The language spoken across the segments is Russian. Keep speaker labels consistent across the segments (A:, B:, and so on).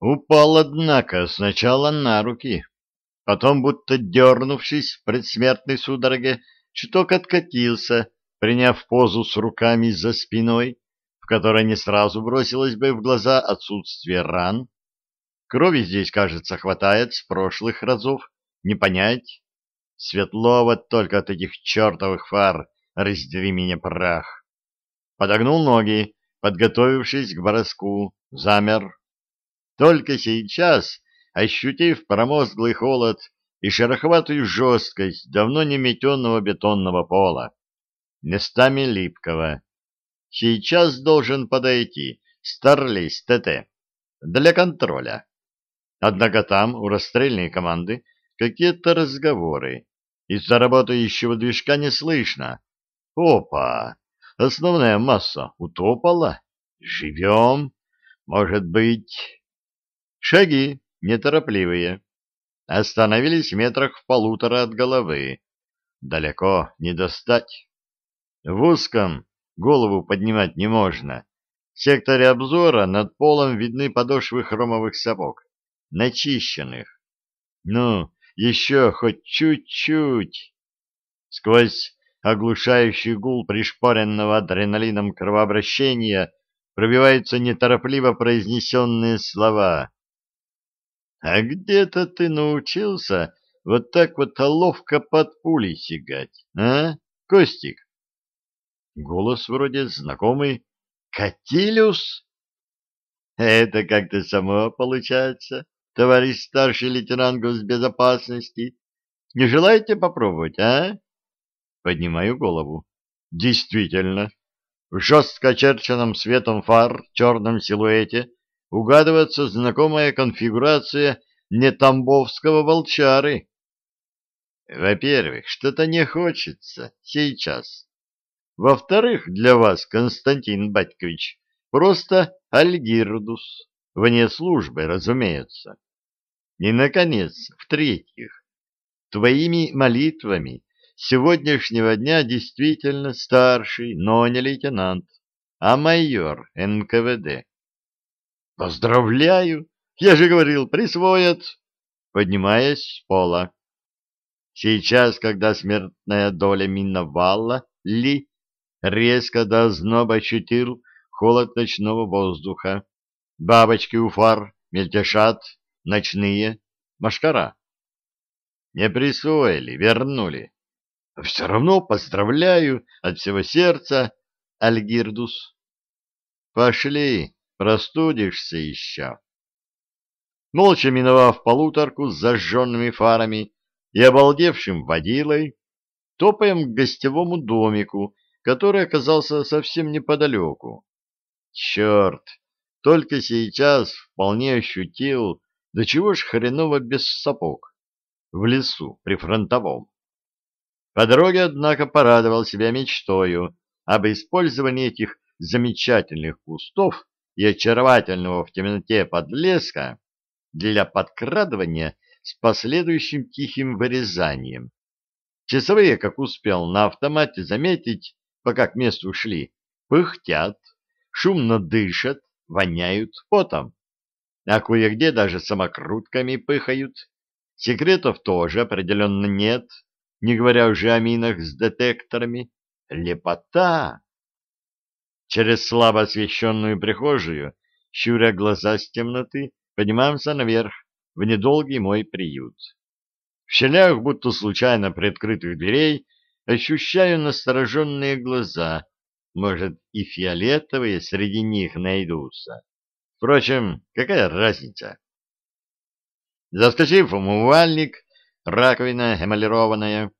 A: Упал, однако, сначала на руки, потом, будто дернувшись в предсмертной судороге, чуток откатился, приняв позу с руками за спиной, в которой не сразу бросилось бы в глаза отсутствие ран. Крови здесь, кажется, хватает с прошлых разов, не понять. Светло вот только от этих чертовых фар, раздери меня прах. Подогнул ноги, подготовившись к броску, замер. Только сейчас, ощутив промозглый холод и шероховатую жесткость давно не метенного бетонного пола, местами липкого, сейчас должен подойти Старлейс ТТ для контроля. Однако там, у расстрельной команды, какие-то разговоры. Из-за работающего движка не слышно. Опа! Основная масса утопала. Живем. Может быть... Шаги неторопливые. Остановились в метрах в полутора от головы. Далеко не достать. В узком голову поднимать не можно. В секторе обзора над полом видны подошвы хромовых сапог, начищенных. Ну, еще хоть чуть-чуть. Сквозь оглушающий гул пришпоренного адреналином кровообращения пробиваются неторопливо произнесенные слова. А где-то ты научился вот так вот ловко под пулей сигать, а, Костик? Голос вроде знакомый. Катилюс? Это как-то само получается, товарищ старший лейтенант госбезопасности. Не желаете попробовать, а? Поднимаю голову. Действительно, в жестко очерченном светом фар черном силуэте угадывается знакомая конфигурация нетамбовского волчары. Во-первых, что-то не хочется сейчас. Во-вторых, для вас, Константин Батькович, просто альгирдус, вне службы, разумеется. И, наконец, в-третьих, твоими молитвами сегодняшнего дня действительно старший, но не лейтенант, а майор НКВД. Поздравляю! Я же говорил, присвоят, поднимаясь с пола. Сейчас, когда смертная доля миновала, Ли резко до озноба ощутил холод ночного воздуха. Бабочки у фар мельтешат, ночные, машкара. Не присвоили, вернули. Все равно поздравляю от всего сердца, Альгирдус. Пошли, Простудишься еще. Молча миновав полуторку с зажженными фарами и обалдевшим водилой, топаем к гостевому домику, который оказался совсем неподалеку. Черт! Только сейчас вполне ощутил, до чего ж хреново без сапог, в лесу, при фронтовом. По дороге, однако, порадовал себя мечтою об использовании этих замечательных кустов и очаровательного в темноте подлеска для подкрадывания с последующим тихим вырезанием. Часовые, как успел на автомате заметить, пока к месту шли, пыхтят, шумно дышат, воняют потом. А кое-где даже самокрутками пыхают. Секретов тоже определенно нет, не говоря уже о минах с детекторами. Лепота! Через слабо освещенную прихожую, щуря глаза с темноты, поднимаемся наверх, в недолгий мой приют. В щелях, будто случайно приоткрытых дверей, ощущаю настороженные глаза. Может, и фиолетовые среди них найдутся. Впрочем, какая разница? Заскочив умывальник, раковина эмалированная,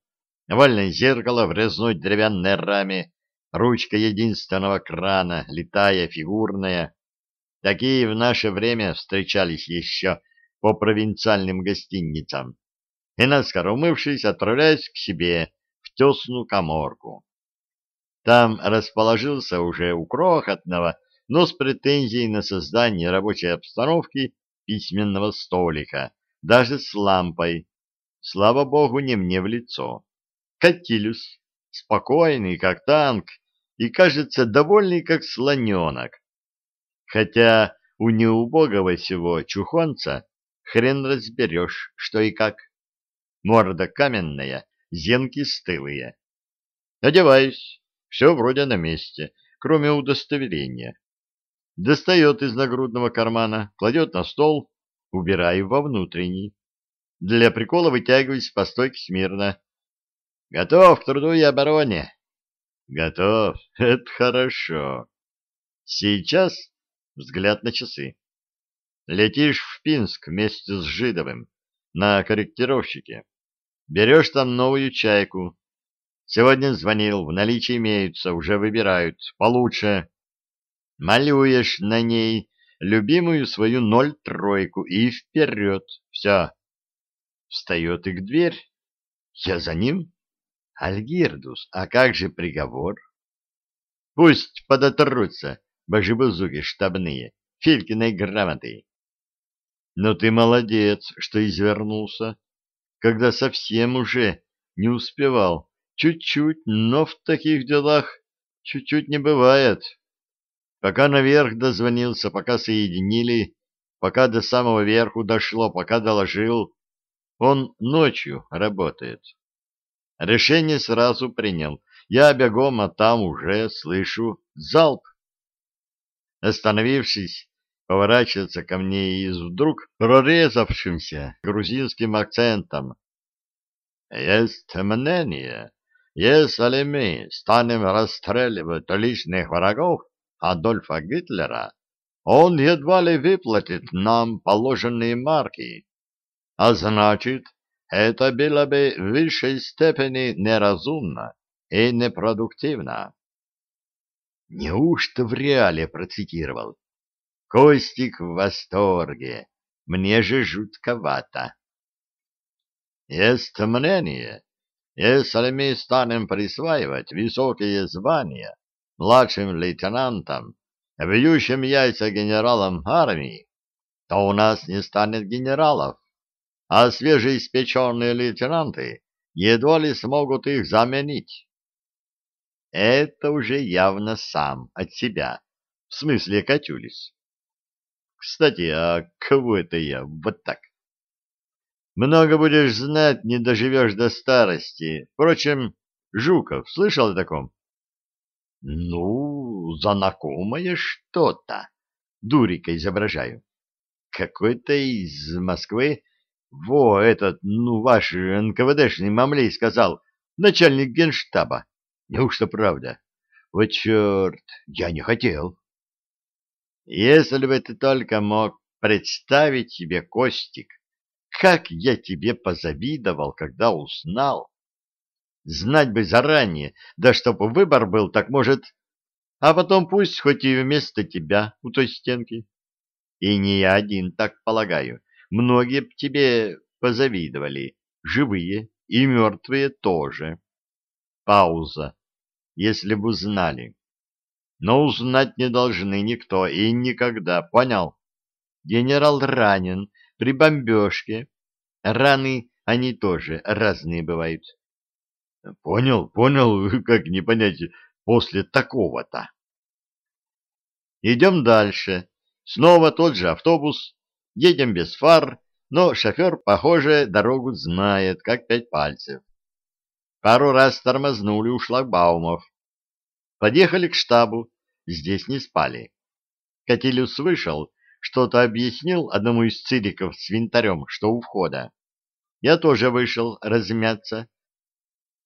A: овальное зеркало в резной деревянной раме, ручка единственного крана, летая, фигурная. Такие в наше время встречались еще по провинциальным гостиницам. И наскоро умывшись, отправляюсь к себе в тесную коморку. Там расположился уже у крохотного, но с претензией на создание рабочей обстановки письменного столика, даже с лампой. Слава богу, не мне в лицо. Катилюс, спокойный, как танк, и, кажется, довольный, как слоненок. Хотя у неубогого сего чухонца хрен разберешь, что и как. Морда каменная, зенки стылые. Одеваюсь, все вроде на месте, кроме удостоверения. Достает из нагрудного кармана, кладет на стол, убираю во внутренний. Для прикола вытягиваюсь по стойке смирно. Готов к труду и обороне. Готов, это хорошо. Сейчас взгляд на часы. Летишь в Пинск вместе с Жидовым на корректировщике. Берешь там новую чайку. Сегодня звонил, в наличии имеются, уже выбирают. Получше. Малюешь на ней любимую свою ноль-тройку и вперед. Все. Встает к дверь. Я за ним. Альгирдус, а как же приговор? Пусть подотрутся божебузуки штабные, Филькиной грамотой. Но ты молодец, что извернулся, когда совсем уже не успевал. Чуть-чуть, но в таких делах чуть-чуть не бывает. Пока наверх дозвонился, пока соединили, пока до самого верху дошло, пока доложил, он ночью работает. Решение сразу принял. Я бегом, а там уже слышу залп. Остановившись, поворачивается ко мне и вдруг прорезавшимся грузинским акцентом. «Есть мнение, если мы станем расстреливать личных врагов Адольфа Гитлера, он едва ли выплатит нам положенные марки, а значит, это было бы в высшей степени неразумно и непродуктивно». Неужто в реале процитировал? Костик в восторге. Мне же жутковато. Есть мнение, если мы станем присваивать высокие звания младшим лейтенантам, бьющим яйца генералам армии, то у нас не станет генералов, а свежеиспеченные лейтенанты едва ли смогут их заменить. Это уже явно сам, от себя, в смысле Катюлис. Кстати, а кого это я вот так? Много будешь знать, не доживешь до старости. Впрочем, Жуков, слышал о таком? Ну, знакомое что-то. Дурика изображаю. Какой-то из Москвы. Во, этот, ну, ваш НКВДшный мамлей сказал, начальник генштаба. Неужто правда? Вот черт, я не хотел. Если бы ты только мог представить себе, Костик, как я тебе позавидовал, когда узнал. Знать бы заранее, да чтобы выбор был, так может... А потом пусть хоть и вместо тебя у той стенки. И не я один, так полагаю. Многие б тебе позавидовали, живые и мертвые тоже. Пауза если бы узнали. Но узнать не должны никто и никогда, понял? Генерал ранен при бомбежке. Раны, они тоже разные бывают. Понял, понял, как не понять, после такого-то. Идем дальше. Снова тот же автобус. Едем без фар, но шофер, похоже, дорогу знает, как пять пальцев. Пару раз тормознули у шлагбаумов. Подъехали к штабу, здесь не спали. Катилюс вышел, что-то объяснил одному из цириков с винтарем, что у входа. Я тоже вышел размяться.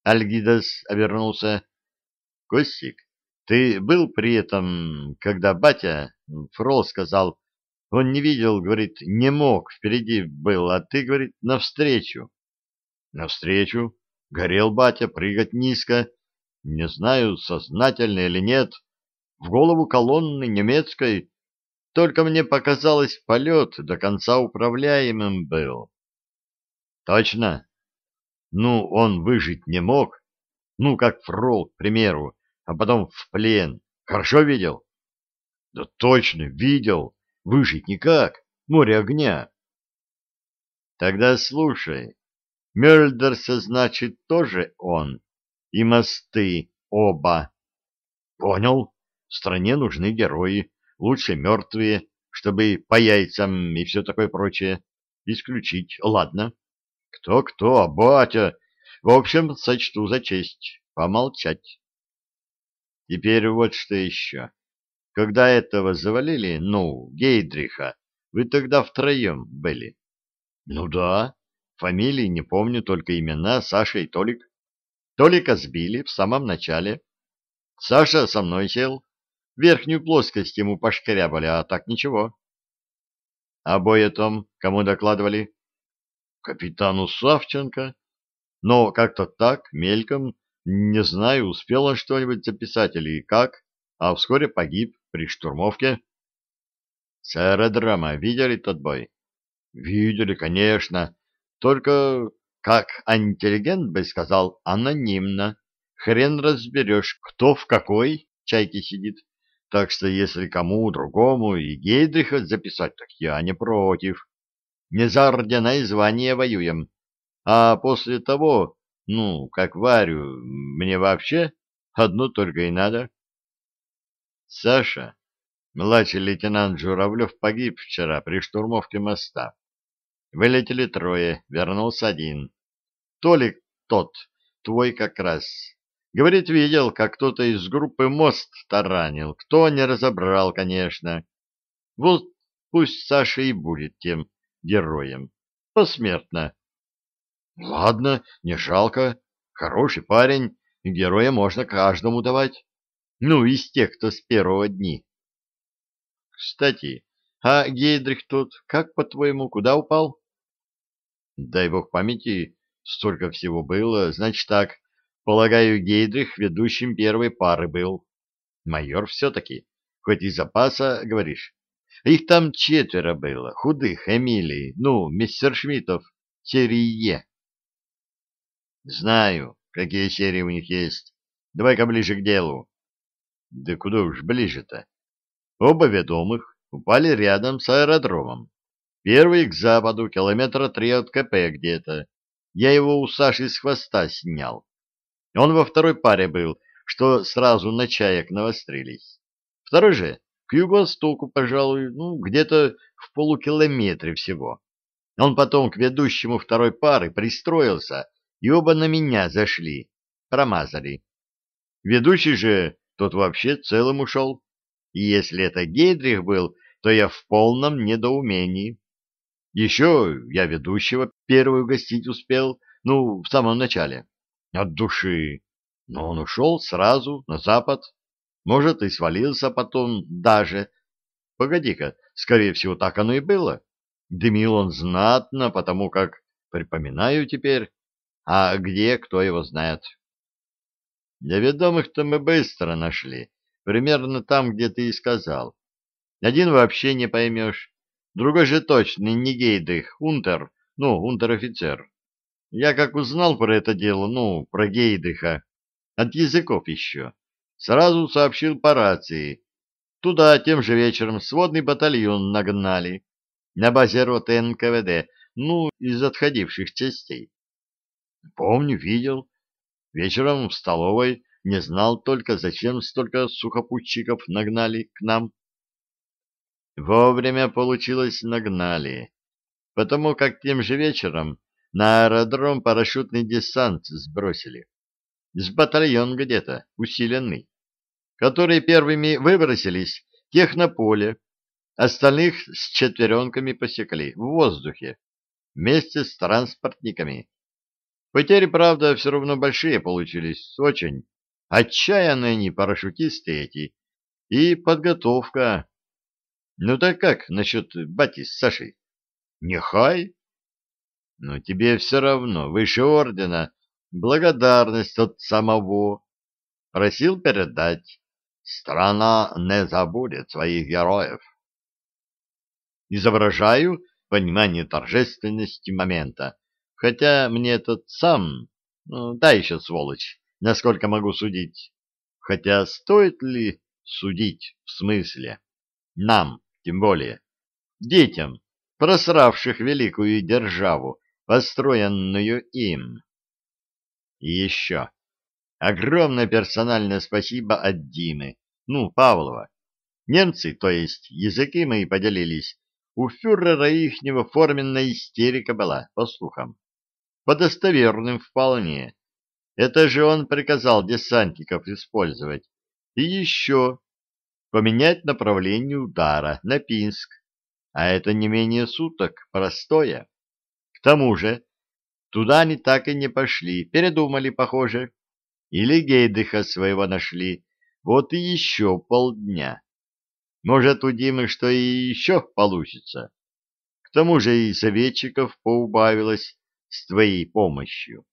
A: Альгидас обернулся. — Костик, ты был при этом, когда батя, Фрол сказал, он не видел, говорит, не мог, впереди был, а ты, говорит, навстречу. — Навстречу? Горел батя, прыгать низко. Не знаю, сознательно или нет. В голову колонны немецкой. Только мне показалось, полет до конца управляемым был. Точно? Ну, он выжить не мог. Ну, как Фрол, к примеру, а потом в плен. Хорошо видел? Да точно, видел. Выжить никак. Море огня. Тогда слушай. Мёльдерса, значит, тоже он. И мосты оба. Понял. Стране нужны герои. Лучше мертвые. чтобы по яйцам и все такое прочее. Исключить. Ладно. Кто-кто, а батя. В общем, сочту за честь. Помолчать. Теперь вот что еще. Когда этого завалили, ну, Гейдриха, вы тогда втроем были. Ну да. Фамилии не помню, только имена Саша и Толик. Толика сбили в самом начале. Саша со мной сел. Верхнюю плоскость ему пошкрябали, а так ничего. А бой том, кому докладывали? Капитану Савченко. Но как-то так, мельком, не знаю, успел он что-нибудь записать или как, а вскоре погиб при штурмовке. С аэродрома видели тот бой? Видели, конечно. Только, как интеллигент бы сказал, анонимно. Хрен разберешь, кто в какой чайке сидит. Так что если кому другому и Гейдриха записать, так я не против. Не за ордена и звания воюем. А после того, ну, как варю, мне вообще одно только и надо. Саша, младший лейтенант Журавлев погиб вчера при штурмовке моста. Вылетели трое, вернулся один. Толик тот, твой как раз, Говорит, видел, как кто-то из группы мост таранил. Кто не разобрал, конечно. Вот пусть Саша и будет тем героем. Посмертно. Ладно, не жалко. Хороший парень. Героя можно каждому давать. Ну, из тех, кто с первого дни. Кстати, а Гейдрих тут, как по-твоему, куда упал? Дай бог памяти, столько всего было. Значит так, Полагаю, Гейдрих ведущим первой пары был. Майор все-таки, хоть и запаса, говоришь. Их там четверо было, худых, Эмилий, ну, мистер Шмидтов, серии Е. Знаю, какие серии у них есть. Давай-ка ближе к делу. Да куда уж ближе-то? Оба ведомых упали рядом с аэродромом. Первый к западу, километра три от КП где-то. Я его у Саши с хвоста снял. Он во второй паре был, что сразу на чаек навострились. Второй же к юго-востоку, пожалуй, ну, где-то в полукилометре всего. Он потом к ведущему второй пары пристроился, и оба на меня зашли, промазали. Ведущий же тот вообще целым ушел. И если это Гейдрих был, то я в полном недоумении. Еще я ведущего первую гостить успел, ну, в самом начале. От души. Но он ушел сразу на запад. Может, и свалился потом даже. Погоди-ка, скорее всего, так оно и было. Дымил он знатно, потому как, припоминаю теперь, а где, кто его знает. Для ведомых-то мы быстро нашли, примерно там, где ты и сказал. Один вообще не поймешь, другой же точно не Гейдрих, унтер, ну, унтер-офицер. Я как узнал про это дело, ну, про Гейдыха, от языков еще, сразу сообщил по рации. Туда тем же вечером сводный батальон нагнали на базе роты НКВД, ну, из отходивших частей. Помню, видел. Вечером в столовой не знал только, зачем столько сухопутчиков нагнали к нам. Вовремя получилось нагнали, потому как тем же вечером на аэродром парашютный десант сбросили. С батальон где-то, усиленный. Которые первыми выбросились, тех на поле. Остальных с четверенками посекли в воздухе, вместе с транспортниками. Потери, правда, все равно большие получились, очень. Отчаянные они, парашютисты эти. И подготовка. Ну так как насчет бати с Сашей? Нехай, но тебе все равно, выше ордена, благодарность от самого. Просил передать. Страна не забудет своих героев. Изображаю понимание торжественности момента, хотя мне этот сам, ну, та еще сволочь, насколько могу судить. Хотя стоит ли судить в смысле? Нам, тем более, детям, просравших великую державу, построенную им. И еще огромное персональное спасибо от Димы, ну, Павлова. Немцы, то есть языки мои поделились, у фюрера ихнего форменная истерика была, по слухам. По достоверным вполне. Это же он приказал десантников использовать. И еще поменять направление удара на Пинск. А это не менее суток, простое. К тому же, туда они так и не пошли, передумали, похоже. Или Гейдыха своего нашли, вот и еще полдня. Может, у Димы что и еще получится. К тому же и советчиков поубавилось с твоей помощью.